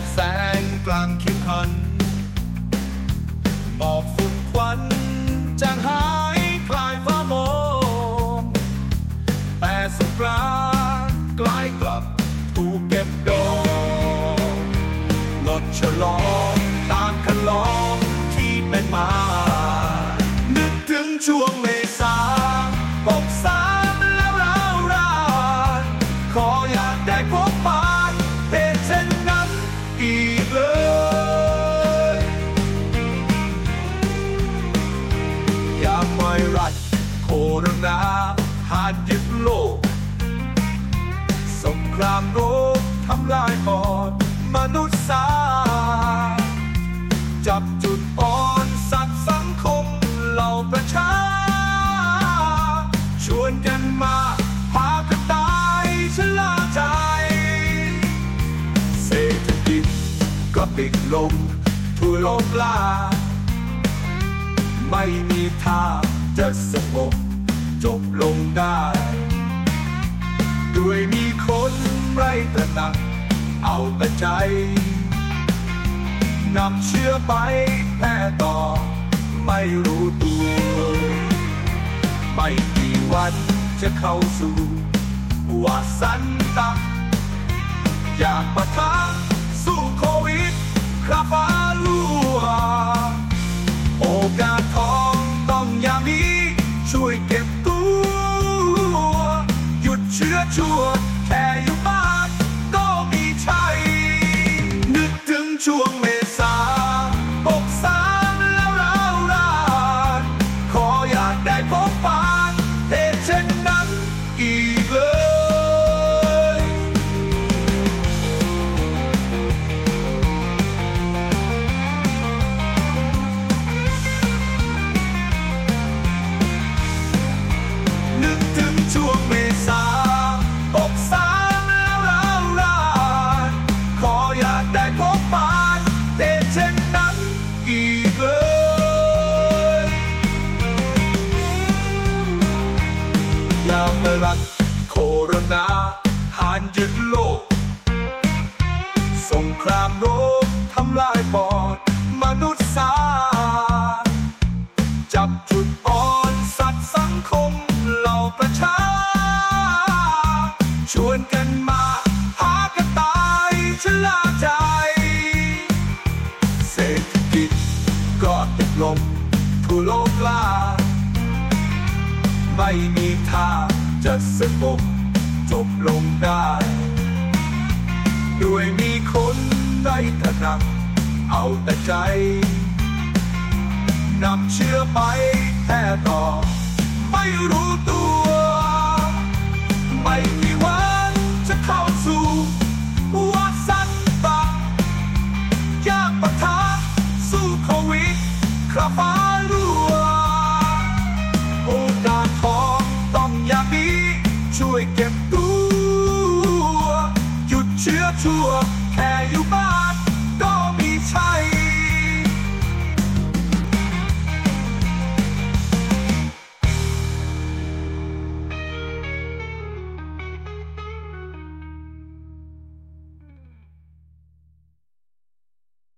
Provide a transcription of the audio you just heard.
ดแสงกลางเขียวขันหมอกฝุ่นควันจางหายคลายฟ้าโมงแต่สงกรานกลายกลับถูกเก็บดองรถฉลองตามคันลองที่เป็นมา นึกถึงช่วงเม ไม่รัดโคโรนาหาดยึดโลก สงครามโรคทำลายปอดมนุษย์สาจับจุดอ่อนสัตว์สังคมเหล่าประชา ชวนกันมาพากันตายชะลาใจ เศรษฐกิจก็ติดลมทั่วโลกลาไม่มีทาง จะสงบจบลงได้ ด้วยมีคนไร้ตระหนักเอาแต่ใจนำเชื้อไปแพร่ต่อ ไม่รู้ตัว ไม่กี่วันจะเข้าสู่วาสันตะ ยุ นาหานยึดโลก สงครามโรคทำลายปอด มนุษย์สาจับจุดอ่อนสัตว์สังคมเหล่าประชา ชวนกันมาหากันตายชะลาใจ เศรษฐกิจก็ติดลมทั่วโลกลาไม่มีทางจะสงบ จบลงได้ ด้วยมีคนใจตระหนัก เอาแต่ใจนำเชื่อไปแท้ต่อ ไม่รู้ตัว ไม่มีวันจะเข้าสู่วัฏสันตะยากปะทะสู้โควิดคราฟ้ารั่วโอกาสทองต้องอย่าบีช่วยเก็บตัว tour. Can you buy?